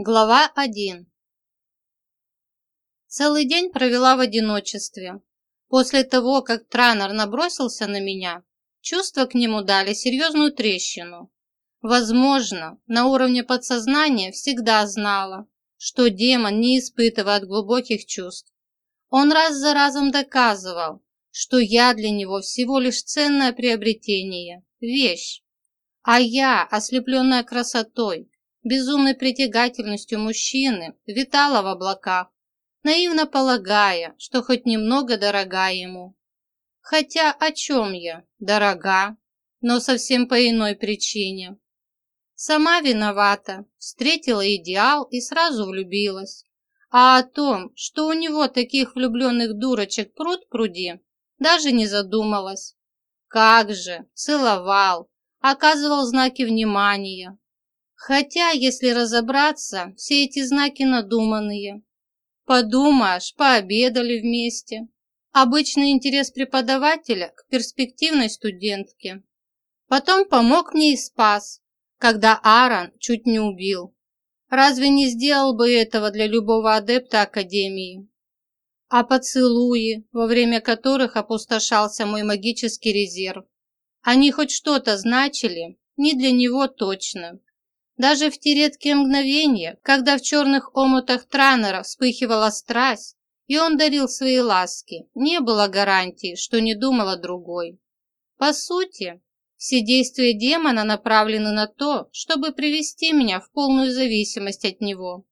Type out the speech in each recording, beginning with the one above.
Глава 1 Целый день провела в одиночестве. После того, как Транер набросился на меня, чувства к нему дали серьезную трещину. Возможно, на уровне подсознания всегда знала, что демон не испытывает глубоких чувств. Он раз за разом доказывал, что я для него всего лишь ценное приобретение, вещь. А я, ослепленная красотой, безумной притягательностью мужчины, витала в облаках, наивно полагая, что хоть немного дорога ему. Хотя о чем я? Дорога, но совсем по иной причине. Сама виновата, встретила идеал и сразу влюбилась. А о том, что у него таких влюбленных дурочек пруд пруди, даже не задумалась. Как же, целовал, оказывал знаки внимания, Хотя, если разобраться, все эти знаки надуманные. Подумаешь, пообедали вместе. Обычный интерес преподавателя к перспективной студентке. Потом помог мне и спас, когда Аарон чуть не убил. Разве не сделал бы этого для любого адепта Академии? А поцелуи, во время которых опустошался мой магический резерв, они хоть что-то значили? Не для него точно. Даже в те редкие мгновения, когда в черных омутах Транера вспыхивала страсть, и он дарил свои ласки, не было гарантии, что не думал о другой. По сути, все действия демона направлены на то, чтобы привести меня в полную зависимость от него.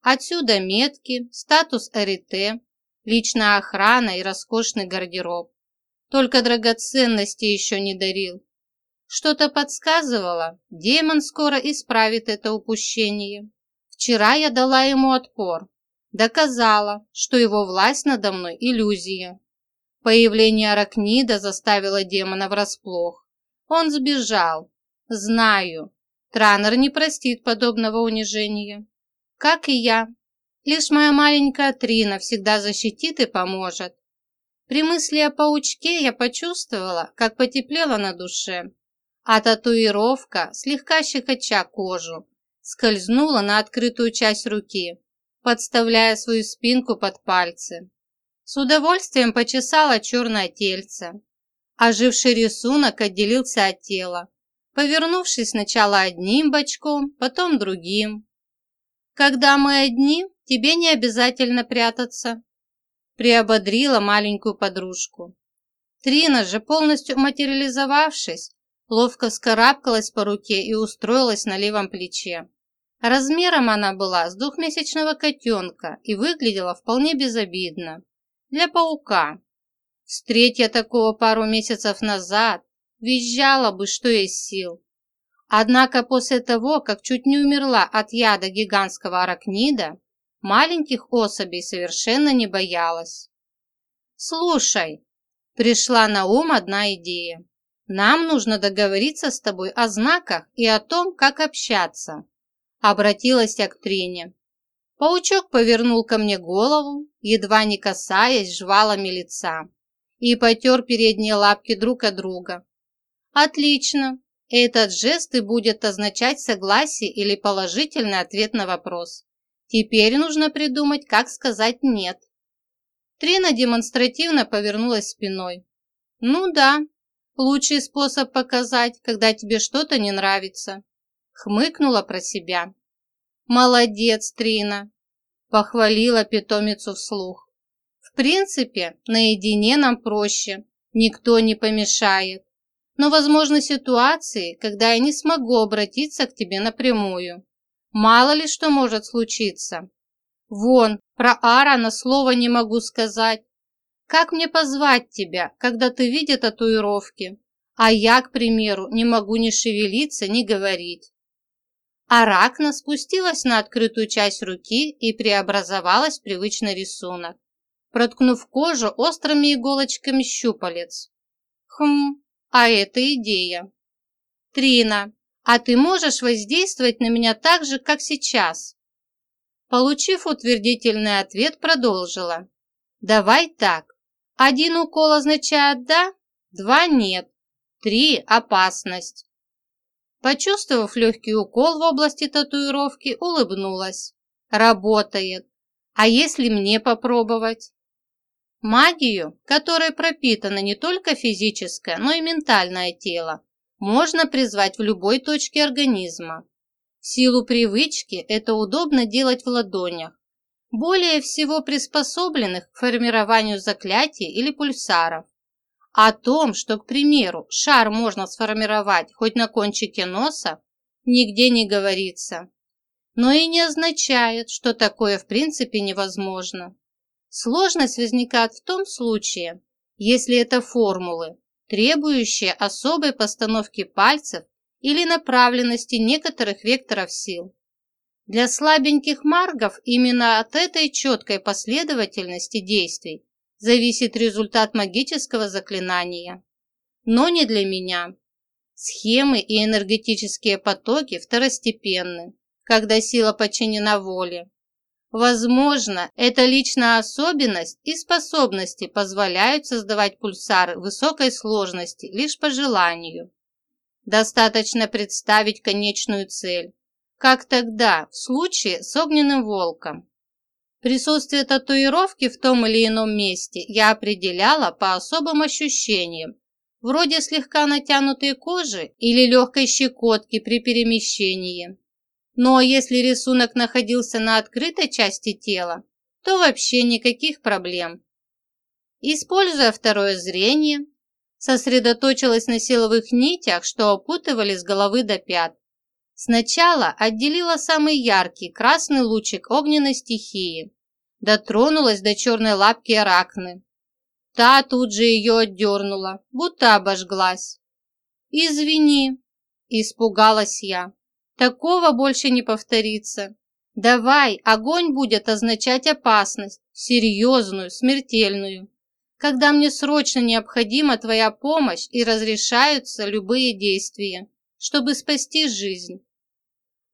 Отсюда метки, статус РТ, личная охрана и роскошный гардероб. Только драгоценности еще не дарил. Что-то подсказывало, демон скоро исправит это упущение. Вчера я дала ему отпор, доказала, что его власть надо мной – иллюзия. Появление Аракнида заставило демона врасплох. Он сбежал. Знаю, Транер не простит подобного унижения. Как и я. Лишь моя маленькая Трина всегда защитит и поможет. При мысли о паучке я почувствовала, как потеплело на душе а татуировка, слегка щекоча кожу, скользнула на открытую часть руки, подставляя свою спинку под пальцы. С удовольствием почесала черное тельце. Оживший рисунок отделился от тела, повернувшись сначала одним бочком, потом другим. «Когда мы одни, тебе не обязательно прятаться», приободрила маленькую подружку. Трина же, полностью материализовавшись, ловко вскарабкалась по руке и устроилась на левом плече. Размером она была с двухмесячного котенка и выглядела вполне безобидно. Для паука. Встретя такого пару месяцев назад, визжала бы, что есть сил. Однако после того, как чуть не умерла от яда гигантского аракнида, маленьких особей совершенно не боялась. «Слушай», пришла на ум одна идея. Нам нужно договориться с тобой о знаках и о том, как общаться. Обратилась я к Трине. Паучок повернул ко мне голову, едва не касаясь жвалами лица, и потер передние лапки друг от друга. Отлично. Этот жест и будет означать согласие или положительный ответ на вопрос. Теперь нужно придумать, как сказать «нет». Трина демонстративно повернулась спиной. «Ну да, Лучший способ показать, когда тебе что-то не нравится. Хмыкнула про себя. Молодец, Трина, похвалила питомицу вслух. В принципе, наедине нам проще, никто не помешает. Но возможны ситуации, когда я не смогу обратиться к тебе напрямую. Мало ли что может случиться. Вон, про Аарона слова не могу сказать, как мне позвать тебя, когда ты видишь татуировки, а я, к примеру, не могу ни шевелиться, ни говорить?» Аракна спустилась на открытую часть руки и преобразовалась в привычный рисунок, проткнув кожу острыми иголочками щупалец. «Хм, а это идея!» «Трина, а ты можешь воздействовать на меня так же, как сейчас?» Получив утвердительный ответ, продолжила. «Давай так, один укол означает «да», два «нет», три – опасность. Почувствовав легкий укол в области татуировки, улыбнулась. Работает. А если мне попробовать? Магию, которой пропитано не только физическое, но и ментальное тело, можно призвать в любой точке организма. В силу привычки это удобно делать в ладонях, более всего приспособленных к формированию заклятий или пульсаров. О том, что, к примеру, шар можно сформировать хоть на кончике носа, нигде не говорится. Но и не означает, что такое в принципе невозможно. Сложность возникает в том случае, если это формулы, требующие особой постановки пальцев или направленности некоторых векторов сил. Для слабеньких маргов именно от этой четкой последовательности действий зависит результат магического заклинания. Но не для меня. Схемы и энергетические потоки второстепенны, когда сила подчинена воле. Возможно, эта личная особенность и способности позволяют создавать пульсары высокой сложности лишь по желанию. Достаточно представить конечную цель, как тогда, в случае с огненным волком. Присутствие татуировки в том или ином месте я определяла по особым ощущениям, вроде слегка натянутой кожи или легкой щекотки при перемещении. Но если рисунок находился на открытой части тела, то вообще никаких проблем. Используя второе зрение, сосредоточилась на силовых нитях, что опутывали с головы до пят. Сначала отделила самый яркий красный лучик огненной стихии, дотронулась до черной лапки аракны. Та тут же ее отдернула, будто обожглась. «Извини», – испугалась я. Такого больше не повторится. Давай, огонь будет означать опасность, серьезную, смертельную. Когда мне срочно необходима твоя помощь и разрешаются любые действия, чтобы спасти жизнь.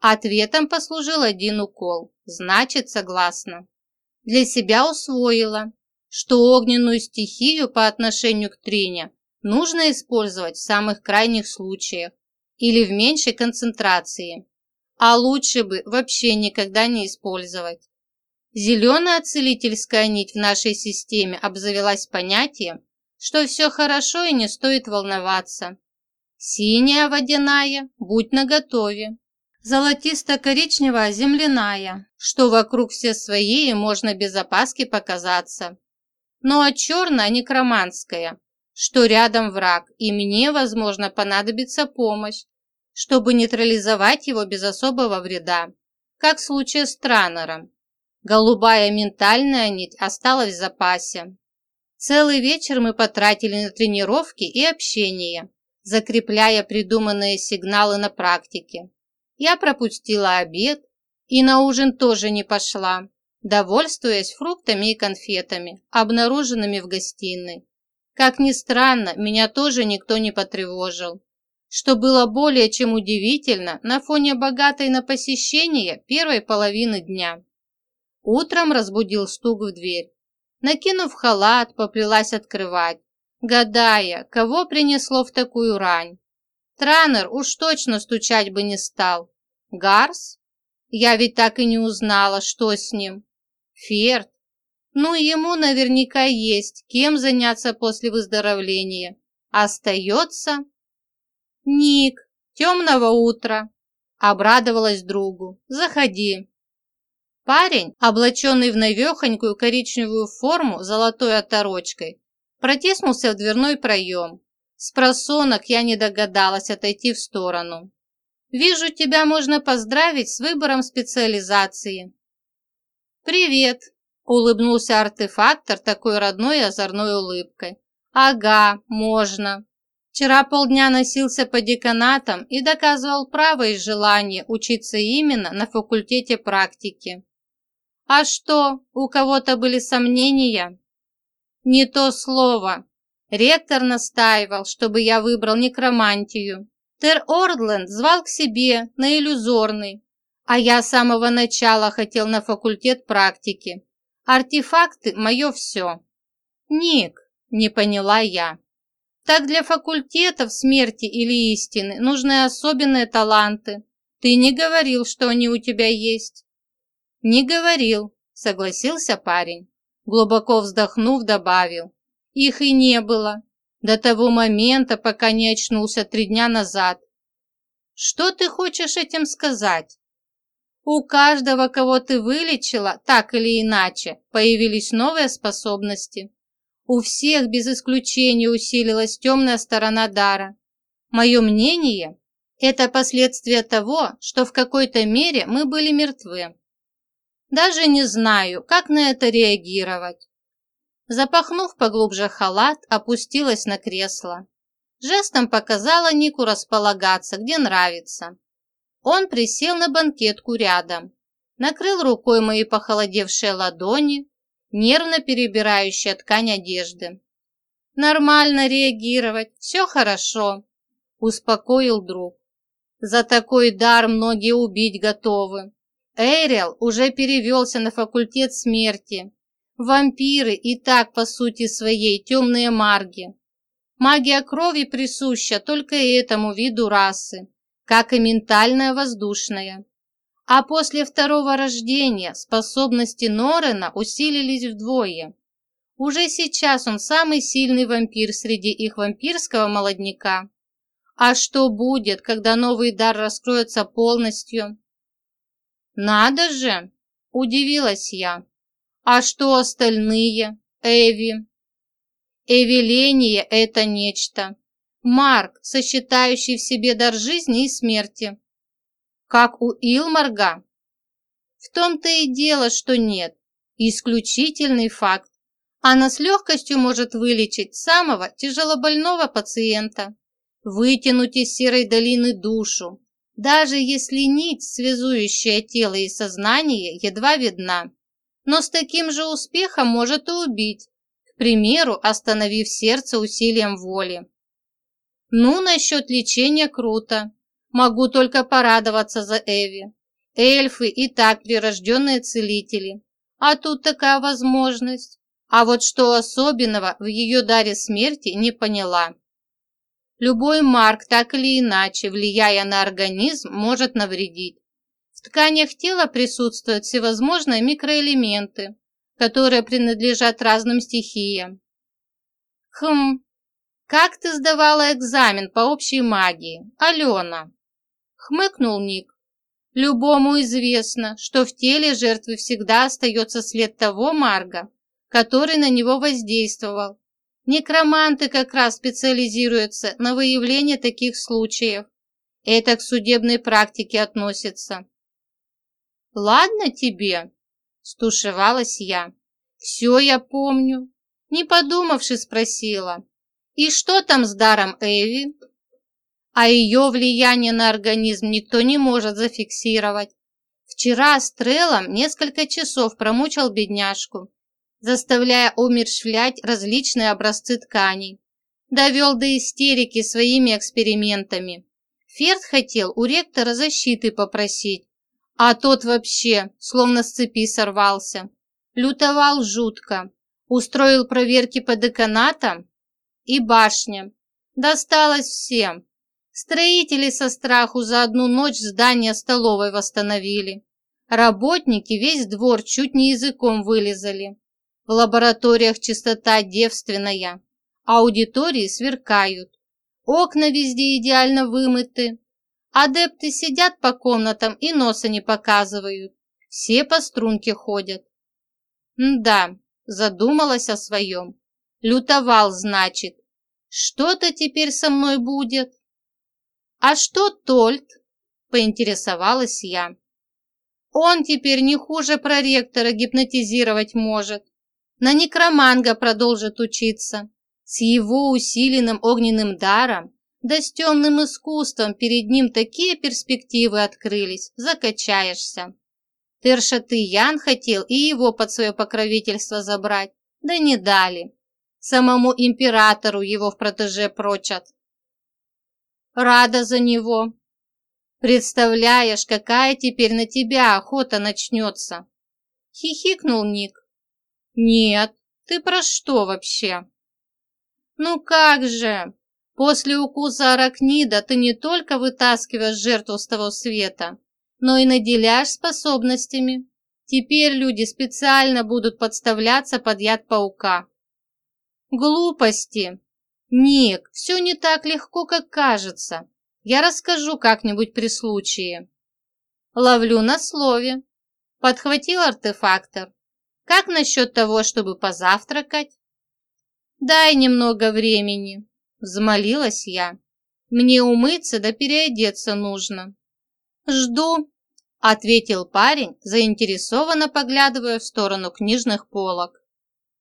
Ответом послужил один укол, значит согласна. Для себя усвоила, что огненную стихию по отношению к Трине нужно использовать в самых крайних случаях, или в меньшей концентрации, а лучше бы вообще никогда не использовать. Зеленая целительская нить в нашей системе обзавелась понятием, что все хорошо и не стоит волноваться. Синяя водяная, будь наготове. Золотисто-коричневая земляная, что вокруг все свои и можно без опаски показаться. Ну а черная некроманская, что рядом враг, и мне, возможно, понадобится помощь, чтобы нейтрализовать его без особого вреда, как в случае с Транером. Голубая ментальная нить осталась в запасе. Целый вечер мы потратили на тренировки и общение, закрепляя придуманные сигналы на практике. Я пропустила обед и на ужин тоже не пошла, довольствуясь фруктами и конфетами, обнаруженными в гостиной. Как ни странно, меня тоже никто не потревожил, что было более чем удивительно на фоне богатой на посещение первой половины дня. Утром разбудил стук в дверь. Накинув халат, поплелась открывать, гадая, кого принесло в такую рань. Транер уж точно стучать бы не стал. Гарс? Я ведь так и не узнала, что с ним. Ферд? Ну, ему наверняка есть, кем заняться после выздоровления. Остается... Ник, темного утра. Обрадовалась другу. Заходи. Парень, облаченный в навехонькую коричневую форму золотой оторочкой, протиснулся в дверной проем. С просонок я не догадалась отойти в сторону. «Вижу, тебя можно поздравить с выбором специализации». «Привет!» Улыбнулся артефактор такой родной и озорной улыбкой. «Ага, можно. Вчера полдня носился по деканатам и доказывал право и желание учиться именно на факультете практики. А что, у кого-то были сомнения?» «Не то слово. Ректор настаивал, чтобы я выбрал некромантию. Тер Ордленд звал к себе на иллюзорный, а я с самого начала хотел на факультет практики. Артефакты – мое все. Ник, не поняла я. Так для факультетов смерти или истины нужны особенные таланты. Ты не говорил, что они у тебя есть. Не говорил, согласился парень. Глубоко вздохнув, добавил. Их и не было. До того момента, пока не очнулся три дня назад. Что ты хочешь этим сказать? У каждого, кого ты вылечила, так или иначе, появились новые способности. У всех без исключения усилилась темная сторона дара. Мое мнение – это последствия того, что в какой-то мере мы были мертвы. Даже не знаю, как на это реагировать. Запахнув поглубже халат, опустилась на кресло. Жестом показала Нику располагаться, где нравится. Он присел на банкетку рядом, накрыл рукой мои похолодевшие ладони, нервно перебирающие ткань одежды. «Нормально реагировать, все хорошо», – успокоил друг. «За такой дар многие убить готовы. Эйрел уже перевелся на факультет смерти. Вампиры и так, по сути своей, темные марги. Магия крови присуща только этому виду расы, как и ментальная воздушная. А после второго рождения способности Норена усилились вдвое. Уже сейчас он самый сильный вампир среди их вампирского молодняка. А что будет, когда новый дар раскроется полностью? «Надо же!» – удивилась я. «А что остальные, Эви?» «Эвеление – это нечто. Марк, сочетающий в себе дар жизни и смерти. Как у Илмарга?» «В том-то и дело, что нет. Исключительный факт. Она с легкостью может вылечить самого тяжелобольного пациента, вытянуть из серой долины душу, даже если нить, связующая тело и сознание, едва видна. Но с таким же успехом может и убить, к примеру, остановив сердце усилием воли. Ну, насчет лечения круто. Могу только порадоваться за Эви. Эльфы и так прирожденные целители. А тут такая возможность. А вот что особенного в ее даре смерти не поняла. Любой марк, так или иначе, влияя на организм, может навредить. В тканях тела присутствуют всевозможные микроэлементы, которые принадлежат разным стихиям. Хм, как ты сдавала экзамен по общей магии, Алена? Хмыкнул Ник. Любому известно, что в теле жертвы всегда остается след того марга, который на него воздействовал, Некроманты как раз специализируются на выявлении таких случаев. Это к судебной практике относится. «Ладно тебе», – стушевалась я. «Все я помню». Не подумавши, спросила. «И что там с даром Эви?» А ее влияние на организм никто не может зафиксировать. Вчера с Треллом несколько часов промучил бедняжку заставляя умерщвлять различные образцы тканей. Довел до истерики своими экспериментами. Ферд хотел у ректора защиты попросить, а тот вообще словно с цепи сорвался. Лютовал жутко. Устроил проверки по деканатам и башням. Досталось всем. Строители со страху за одну ночь здание столовой восстановили. Работники весь двор чуть не языком вылезали. В лабораториях чистота девственная, аудитории сверкают, окна везде идеально вымыты. Адепты сидят по комнатам и носа не показывают, все по струнке ходят. да, задумалась о своем. Лютовал, значит. Что-то теперь со мной будет. А что Тольт? Поинтересовалась я. Он теперь не хуже проректора гипнотизировать может на некроманга продолжит учиться. С его усиленным огненным даром, да с темным искусством перед ним такие перспективы открылись, закачаешься. Тершатыян хотел и его под свое покровительство забрать, да не дали. Самому императору его в протеже прочат. Рада за него. Представляешь, какая теперь на тебя охота начнется. Хихикнул Ник. «Нет, ты про что вообще?» Ну как же? После укуса аракнида ты не только вытаскиваешь жертву с того света, но и наделяешь способностями. Теперь люди специально будут подставляться под яд паука. Глупости. Ник, все не так легко, как кажется. Я расскажу как-нибудь при случае. Ловлю на слове. Подхватил артефактор. Как насчет того, чтобы позавтракать? Дай немного времени, взмолилась я. Мне умыться да переодеться нужно. Жду, ответил парень, заинтересованно поглядывая в сторону книжных полок.